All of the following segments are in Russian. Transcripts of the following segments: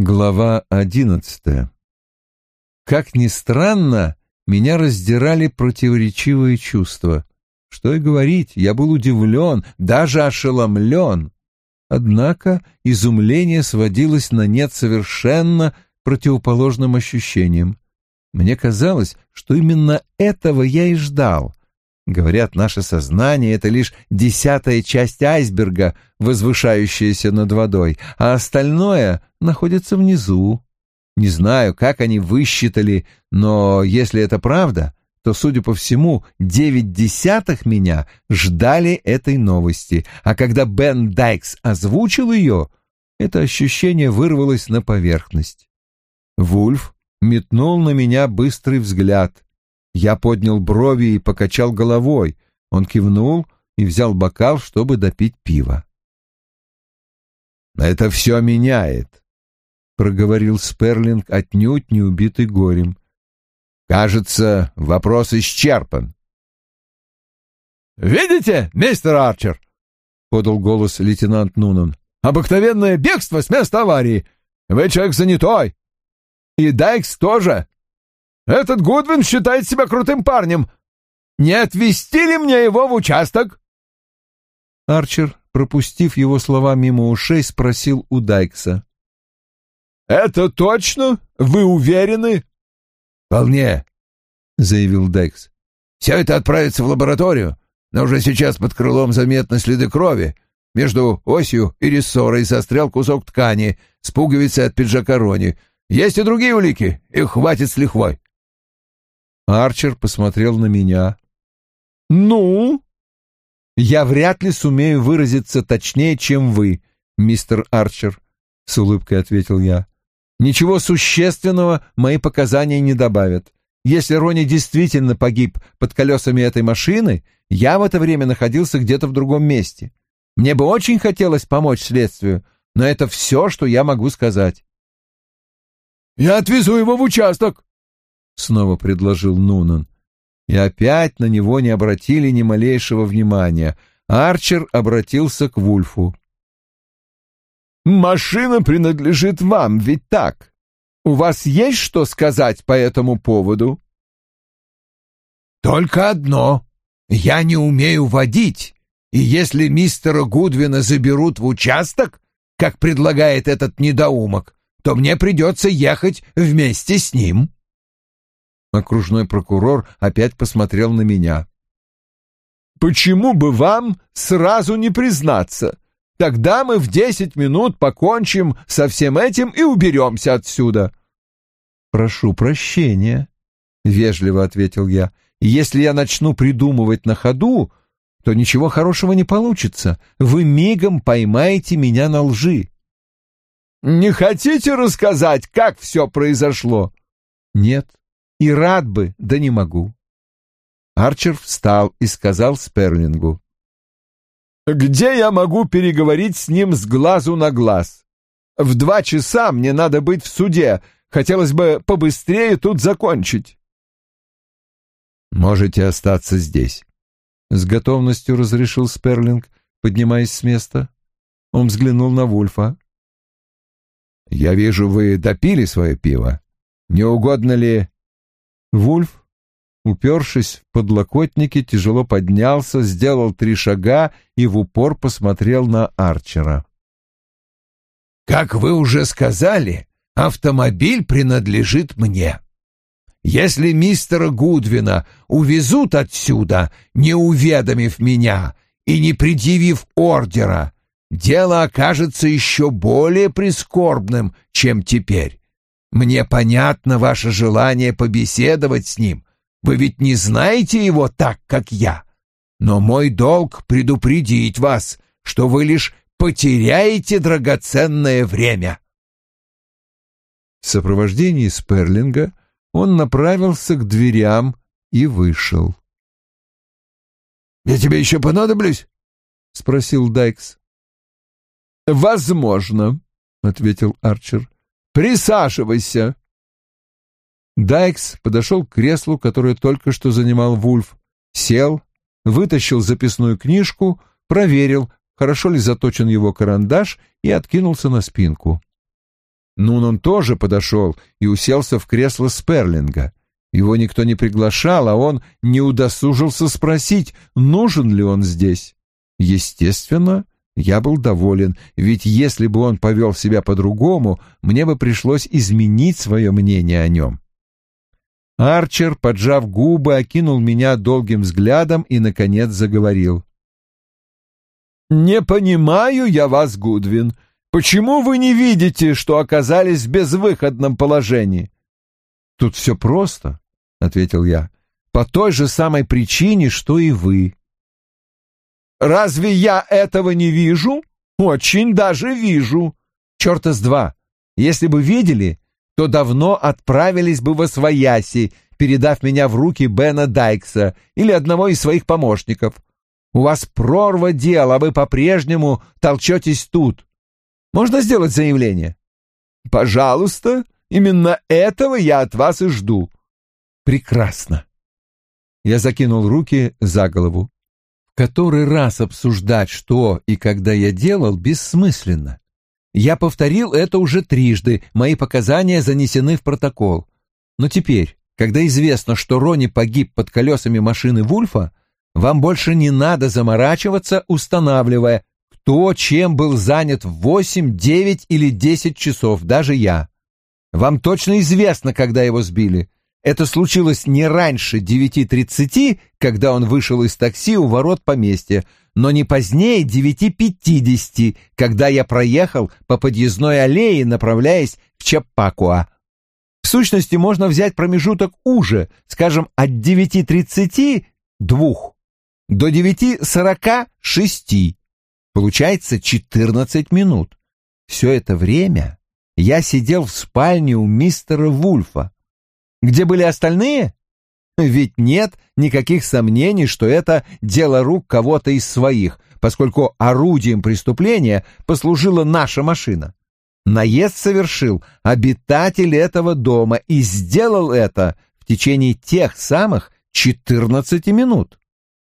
Глава одиннадцатая. Как ни странно, меня раздирали противоречивые чувства. Что и говорить, я был удивлен, даже ошеломлен. Однако изумление сводилось на нет совершенно противоположным ощущением. Мне казалось, что именно этого я и ждал. Говорят, наше сознание — это лишь десятая часть айсберга, возвышающаяся над водой, а остальное находится внизу. Не знаю, как они высчитали, но если это правда, то, судя по всему, девять десятых меня ждали этой новости, а когда Бен Дайкс озвучил ее, это ощущение вырвалось на поверхность. Вульф метнул на меня быстрый взгляд — я поднял брови и покачал головой. Он кивнул и взял бокал, чтобы допить пиво. «Это все меняет», — проговорил Сперлинг, отнюдь не убитый горем. «Кажется, вопрос исчерпан». «Видите, мистер Арчер?» — подал голос лейтенант Нунан. «Обыкновенное бегство с места аварии. Вы человек занятой. И Дайкс тоже. Этот Гудвин считает себя крутым парнем. Не отвезти ли мне его в участок?» Арчер, пропустив его слова мимо ушей, спросил у Дайкса. «Это точно? Вы уверены?» «Вполне», — заявил Дайкс. «Все это отправится в лабораторию, но уже сейчас под крылом заметны следы крови. Между осью и рессорой застрял кусок ткани с пуговицей от пиджака Рони. Есть и другие улики, их хватит с лихвой». Арчер посмотрел на меня. «Ну?» «Я вряд ли сумею выразиться точнее, чем вы, мистер Арчер», — с улыбкой ответил я. «Ничего существенного мои показания не добавят. Если Рони действительно погиб под колесами этой машины, я в это время находился где-то в другом месте. Мне бы очень хотелось помочь следствию, но это все, что я могу сказать». «Я отвезу его в участок», снова предложил Нунан. И опять на него не обратили ни малейшего внимания. Арчер обратился к Вульфу. «Машина принадлежит вам, ведь так? У вас есть что сказать по этому поводу?» «Только одно. Я не умею водить, и если мистера Гудвина заберут в участок, как предлагает этот недоумок, то мне придется ехать вместе с ним». Окружной прокурор опять посмотрел на меня. «Почему бы вам сразу не признаться? Тогда мы в десять минут покончим со всем этим и уберемся отсюда». «Прошу прощения», — вежливо ответил я. «Если я начну придумывать на ходу, то ничего хорошего не получится. Вы мигом поймаете меня на лжи». «Не хотите рассказать, как все произошло?» «Нет, и рад бы, да не могу. Арчер встал и сказал Сперлингу. «Где я могу переговорить с ним с глазу на глаз? В два часа мне надо быть в суде. Хотелось бы побыстрее тут закончить». «Можете остаться здесь», — с готовностью разрешил Сперлинг, поднимаясь с места. Он взглянул на Вульфа. «Я вижу, вы допили свое пиво. Не угодно ли Вульф, упершись в подлокотники, тяжело поднялся, сделал три шага и в упор посмотрел на Арчера. «Как вы уже сказали, автомобиль принадлежит мне. Если мистера Гудвина увезут отсюда, не уведомив меня и не предъявив ордера, дело окажется еще более прискорбным, чем теперь. Мне понятно ваше желание побеседовать с ним. Вы ведь не знаете его так, как я. Но мой долг предупредить вас, что вы лишь потеряете драгоценное время. В сопровождении Сперлинга он направился к дверям и вышел. «Я тебе еще понадоблюсь?» — спросил Дайкс. «Возможно», — ответил Арчер. Присаживайся. Дайкс подошел к креслу, которое только что занимал Вульф, сел, вытащил записную книжку, проверил, хорошо ли заточен его карандаш, и откинулся на спинку. Нунон тоже подошел и уселся в кресло Сперлинга. Его никто не приглашал, а он не удосужился спросить, нужен ли он здесь. Естественно, я был доволен, ведь если бы он повел себя по-другому, мне бы пришлось изменить свое мнение о нем. Арчер, поджав губы, окинул меня долгим взглядом и, наконец, заговорил. «Не понимаю я вас, Гудвин. Почему вы не видите, что оказались в безвыходном положении?» «Тут все просто», — ответил я, — «по той же самой причине, что и вы». «Разве я этого не вижу? Очень даже вижу. Черта с два. Если бы видели, то давно отправились бы во свояси, передав меня в руки Бена Дайкса или одного из своих помощников. У вас прорва дел, а вы по-прежнему толчетесь тут. Можно сделать заявление? Пожалуйста, именно этого я от вас и жду. Прекрасно. Я закинул руки за голову. В который раз обсуждать, что и когда я делал, бессмысленно. Я повторил это уже трижды, мои показания занесены в протокол. Но теперь, когда известно, что Рони погиб под колесами машины Вульфа, вам больше не надо заморачиваться, устанавливая, кто чем был занят в восемь, девять или десять часов, даже я. Вам точно известно, когда его сбили. Это случилось не раньше девяти тридцати, когда он вышел из такси у ворот поместья, но не позднее девяти пятидесяти, когда я проехал по подъездной аллее, направляясь в Чаппакуа. В сущности, можно взять промежуток уже, скажем, от девяти тридцати двух до девяти сорока шести. Получается четырнадцать минут. Все это время я сидел в спальне у мистера Вульфа. Где были остальные? Ведь нет никаких сомнений, что это дело рук кого-то из своих, поскольку орудием преступления послужила наша машина. Наезд совершил обитатель этого дома и сделал это в течение тех самых 14 минут.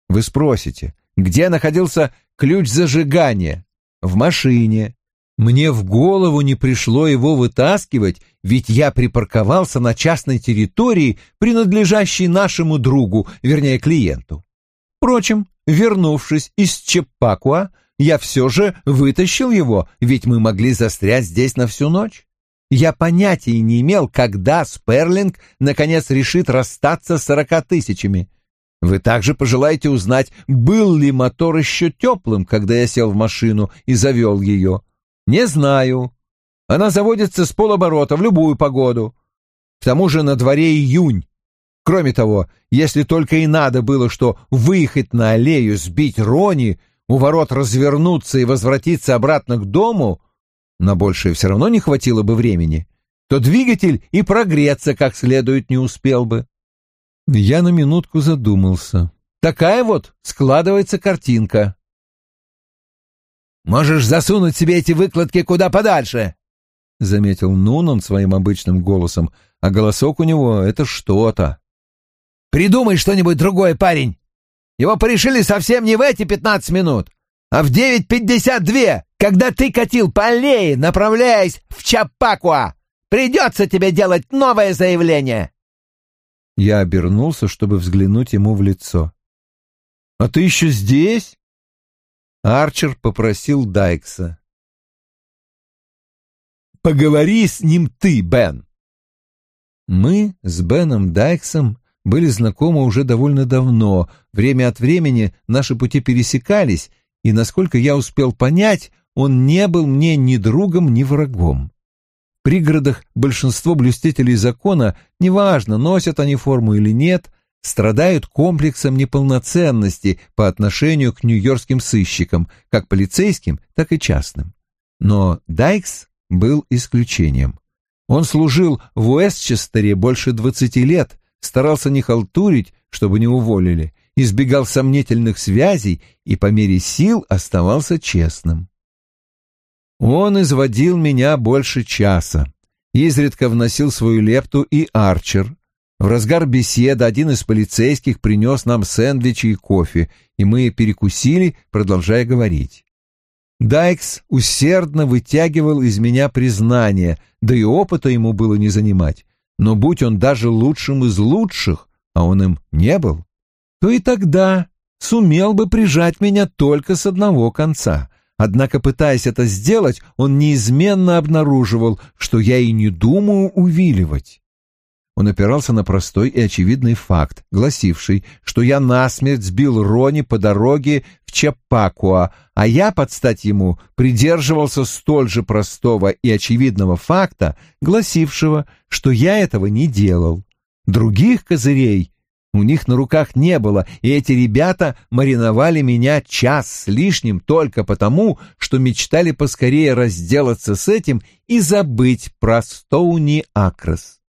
Вы спросите, где находился ключ зажигания? В машине. Мне в голову не пришло его вытаскивать, ведь я припарковался на частной территории, принадлежащей нашему другу, вернее, клиенту. Впрочем, вернувшись из Чеппакуа, я все же вытащил его, ведь мы могли застрять здесь на всю ночь. Я понятия не имел, когда Сперлинг наконец решит расстаться с сорока тысячами. Вы также пожелаете узнать, был ли мотор еще теплым, когда я сел в машину и завел ее. Не знаю. Она заводится с полоборота в любую погоду. К тому же на дворе июнь. Кроме того, если только и надо было, что выехать на аллею, сбить Рони, у ворот развернуться и возвратиться обратно к дому, на большее все равно не хватило бы времени, то двигатель и прогреться как следует не успел бы. Я на минутку задумался. Такая вот складывается картинка. «Можешь засунуть себе эти выкладки куда подальше», — заметил Нунан своим обычным голосом, а голосок у него — это что-то. «Придумай что-нибудь другое, парень. Его порешили совсем не в эти пятнадцать минут, а в девять пятьдесят две, когда ты катил по аллее, направляясь в Чапакуа. Придется тебе делать новое заявление». Я обернулся, чтобы взглянуть ему в лицо. «А ты еще здесь?» Арчер попросил Дайкса. «Поговори с ним ты, Бен!» Мы с Беном Дайксом были знакомы уже довольно давно, время от времени наши пути пересекались, и, насколько я успел понять, он не был мне ни другом, ни врагом пригородах большинство блюстителей закона, неважно, носят они форму или нет, страдают комплексом неполноценности по отношению к нью-йоркским сыщикам, как полицейским, так и частным. Но Дайкс был исключением. Он служил в Уэстчестере больше двадцати лет, старался не халтурить, чтобы не уволили, избегал сомнительных связей и по мере сил оставался честным. Он изводил меня больше часа. Изредка вносил свою лепту и Арчер. В разгар беседы один из полицейских принес нам сэндвичи и кофе, и мы перекусили, продолжая говорить. Дайкс усердно вытягивал из меня признание, да и опыта ему было не занимать. Но будь он даже лучшим из лучших, а он им не был, то и тогда сумел бы прижать меня только с одного конца. Однако, пытаясь это сделать, он неизменно обнаруживал, что я и не думаю увиливать. Он опирался на простой и очевидный факт, гласивший, что я насмерть сбил Рони по дороге в Чапакуа, а я, под стать ему, придерживался столь же простого и очевидного факта, гласившего, что я этого не делал. Других козырей у них на руках не было, и эти ребята мариновали меня час с лишним только потому, что мечтали поскорее разделаться с этим и забыть про Стоуни Акрос.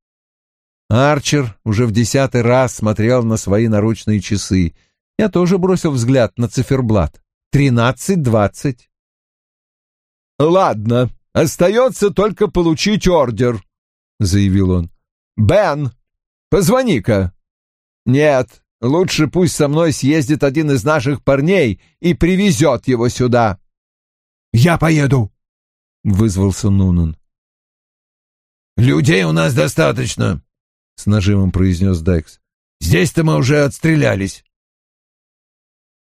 Арчер уже в десятый раз смотрел на свои наручные часы. Я тоже бросил взгляд на циферблат. Тринадцать двадцать. «Ладно, остается только получить ордер», — заявил он. «Бен, позвони-ка». «Нет, лучше пусть со мной съездит один из наших парней и привезет его сюда». «Я поеду», — вызвался Нунун. «Людей у нас достаточно», — с нажимом произнес Декс. «Здесь-то мы уже отстрелялись».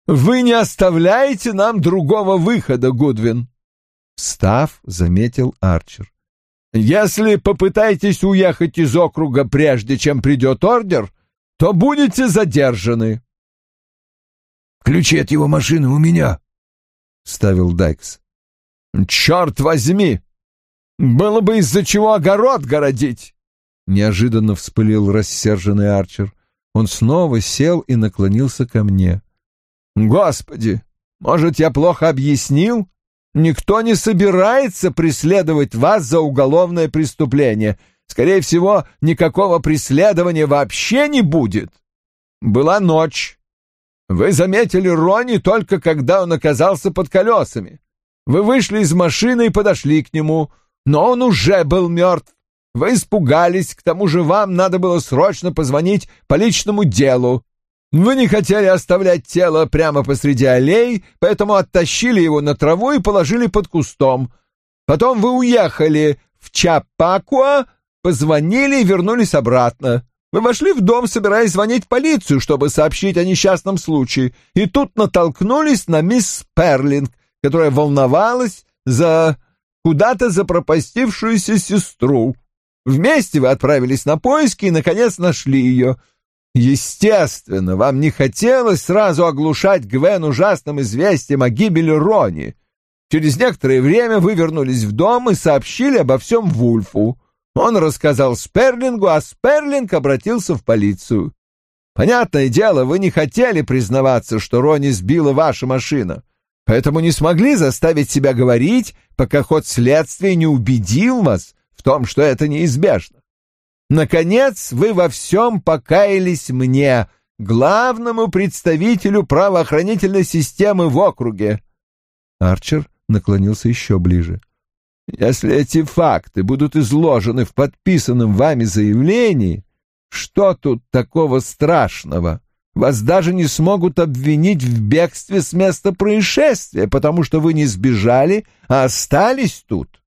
«Вы не оставляете нам другого выхода, Гудвин», — Став заметил Арчер. «Если попытаетесь уехать из округа прежде, чем придет ордер, то будете задержаны. Ключи от его машины у меня, — ставил Дайкс. Черт возьми! Было бы из-за чего огород городить! Неожиданно вспылил рассерженный Арчер. Он снова сел и наклонился ко мне. Господи, может, я плохо объяснил? Никто не собирается преследовать вас за уголовное преступление. Скорее всего, никакого преследования вообще не будет. Была ночь. Вы заметили Рони только когда он оказался под колесами. Вы вышли из машины и подошли к нему, но он уже был мертв. Вы испугались, к тому же вам надо было срочно позвонить по личному делу. Вы не хотели оставлять тело прямо посреди аллеи, поэтому оттащили его на траву и положили под кустом. Потом вы уехали в Чапакуа, Позвонили и вернулись обратно. Мы вошли в дом, собираясь звонить в полицию, чтобы сообщить о несчастном случае, и тут натолкнулись на мисс Перлинг, которая волновалась за куда-то запропастившуюся сестру. Вместе вы отправились на поиски и, наконец, нашли ее. Естественно, вам не хотелось сразу оглушать Гвен ужасным известием о гибели Рони. Через некоторое время вы вернулись в дом и сообщили обо всем Вульфу. Он рассказал Сперлингу, а Сперлинг обратился в полицию. Понятное дело, вы не хотели признаваться, что Рони сбила ваша машина, поэтому не смогли заставить себя говорить, пока ход следствия не убедил вас в том, что это неизбежно. Наконец, вы во всем покаялись мне, главному представителю правоохранительной системы в округе. Арчер наклонился еще ближе. Если эти факты будут изложены в подписанном вами заявлении, что тут такого страшного? Вас даже не смогут обвинить в бегстве с места происшествия, потому что вы не сбежали, а остались тут.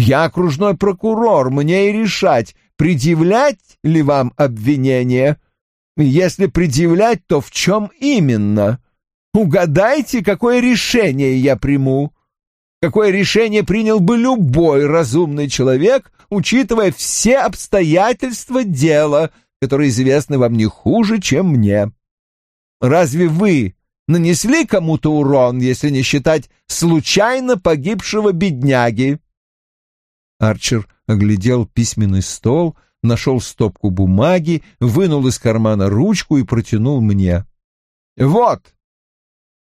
Я окружной прокурор, мне и решать, предъявлять ли вам обвинение. Если предъявлять, то в чем именно? Угадайте, какое решение я приму какое решение принял бы любой разумный человек, учитывая все обстоятельства дела, которые известны вам не хуже, чем мне. Разве вы нанесли кому-то урон, если не считать случайно погибшего бедняги?» Арчер оглядел письменный стол, нашел стопку бумаги, вынул из кармана ручку и протянул мне. «Вот,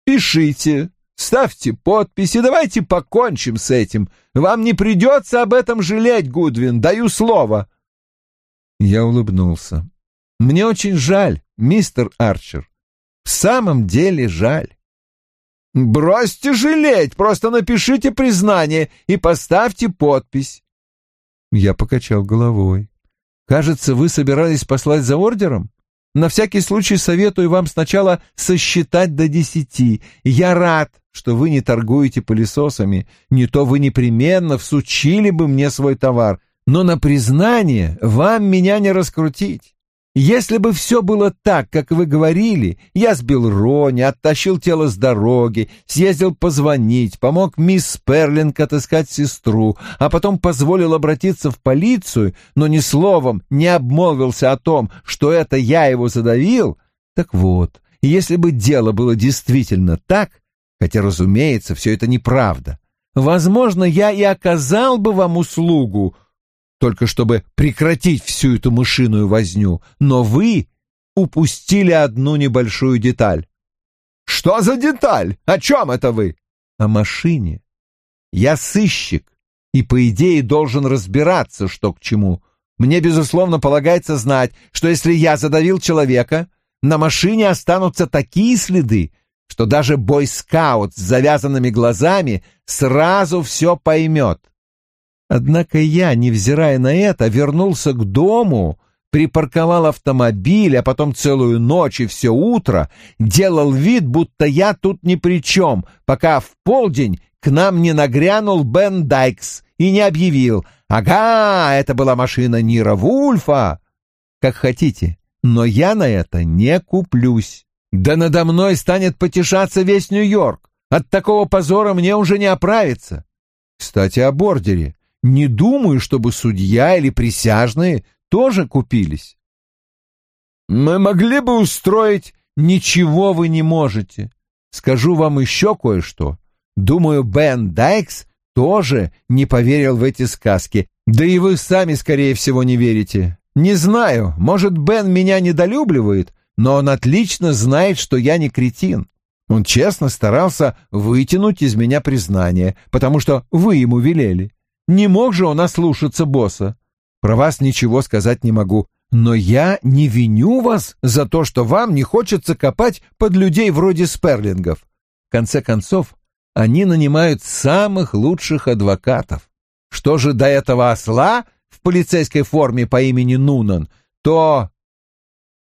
пишите, Ставьте подпись и давайте покончим с этим. Вам не придется об этом жалеть, Гудвин, даю слово. Я улыбнулся. Мне очень жаль, мистер Арчер. В самом деле жаль. Бросьте жалеть, просто напишите признание и поставьте подпись. Я покачал головой. Кажется, вы собирались послать за ордером? На всякий случай советую вам сначала сосчитать до десяти. Я рад, что вы не торгуете пылесосами, не то вы непременно всучили бы мне свой товар, но на признание вам меня не раскрутить. Если бы все было так, как вы говорили, я сбил Рони, оттащил тело с дороги, съездил позвонить, помог мисс Перлинг отыскать сестру, а потом позволил обратиться в полицию, но ни словом не обмолвился о том, что это я его задавил, так вот, если бы дело было действительно так, хотя, разумеется, все это неправда, возможно, я и оказал бы вам услугу, только чтобы прекратить всю эту мышиную возню, но вы упустили одну небольшую деталь. Что за деталь? О чем это вы? О машине. Я сыщик и, по идее, должен разбираться, что к чему. Мне, безусловно, полагается знать, что если я задавил человека, на машине останутся такие следы, что даже бойскаут с завязанными глазами сразу все поймет. Однако я, невзирая на это, вернулся к дому, припарковал автомобиль, а потом целую ночь и все утро делал вид, будто я тут ни при чем, пока в полдень к нам не нагрянул Бен Дайкс и не объявил «Ага, это была машина Нира Вульфа!» Как хотите, но я на это не куплюсь. Да надо мной станет потешаться весь Нью-Йорк. От такого позора мне уже не оправиться. Кстати, о бордере. Не думаю, чтобы судья или присяжные тоже купились. Мы могли бы устроить «Ничего вы не можете». Скажу вам еще кое-что. Думаю, Бен Дайкс тоже не поверил в эти сказки. Да и вы сами, скорее всего, не верите. Не знаю, может, Бен меня недолюбливает, но он отлично знает, что я не кретин. Он честно старался вытянуть из меня признание, потому что вы ему велели. Не мог же он ослушаться босса. Про вас ничего сказать не могу, но я не виню вас за то, что вам не хочется копать под людей вроде сперлингов. В конце концов, они нанимают самых лучших адвокатов. Что же до этого осла в полицейской форме по имени Нунан, то...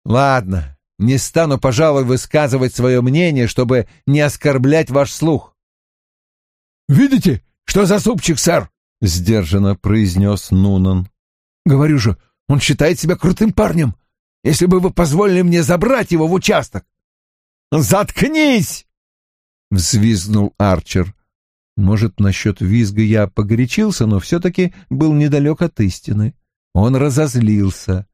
Ладно, не стану, пожалуй, высказывать свое мнение, чтобы не оскорблять ваш слух. «Видите, что за супчик, сэр?» — сдержанно произнес Нунан. «Говорю же, он считает себя крутым парнем. Если бы вы позволили мне забрать его в участок...» «Заткнись!» — взвизгнул Арчер. Может, насчет визга я погорячился, но все-таки был недалек от истины. Он разозлился,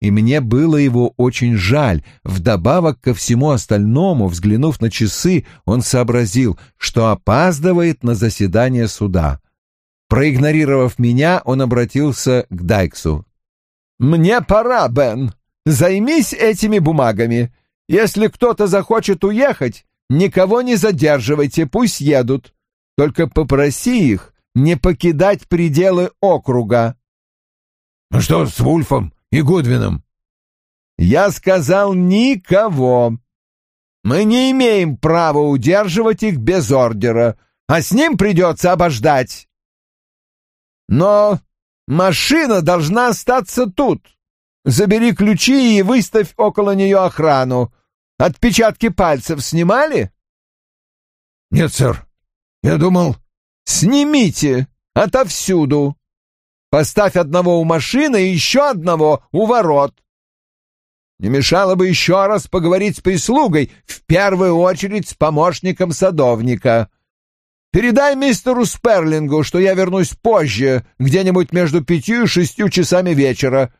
и мне было его очень жаль. Вдобавок ко всему остальному, взглянув на часы, он сообразил, что опаздывает на заседание суда. Проигнорировав меня, он обратился к Дайксу. «Мне пора, Бен. Займись этими бумагами. Если кто-то захочет уехать, никого не задерживайте, пусть едут. Только попроси их не покидать пределы округа». «Ну что с Вульфом и Гудвином?» «Я сказал никого. Мы не имеем права удерживать их без ордера, а с ним придется обождать». Но машина должна остаться тут. Забери ключи и выставь около нее охрану. Отпечатки пальцев снимали? Нет, сэр. Я думал... Снимите отовсюду. Поставь одного у машины и еще одного у ворот. Не мешало бы еще раз поговорить с прислугой, в первую очередь с помощником садовника. Передай мистеру Сперлингу, что я вернусь позже, где-нибудь между пятью и шестью часами вечера.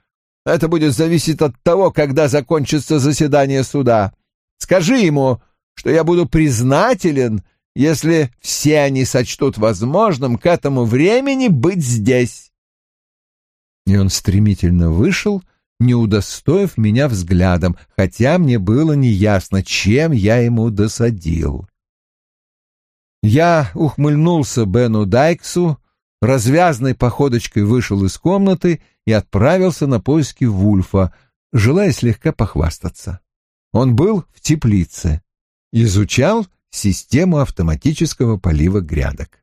Это будет зависеть от того, когда закончится заседание суда. Скажи ему, что я буду признателен, если все они сочтут возможным к этому времени быть здесь. И он стремительно вышел, не удостоив меня взглядом, хотя мне было неясно, чем я ему досадил. Я ухмыльнулся Бену Дайксу, развязной походочкой вышел из комнаты и отправился на поиски Вульфа, желая слегка похвастаться. Он был в теплице, изучал систему автоматического полива грядок.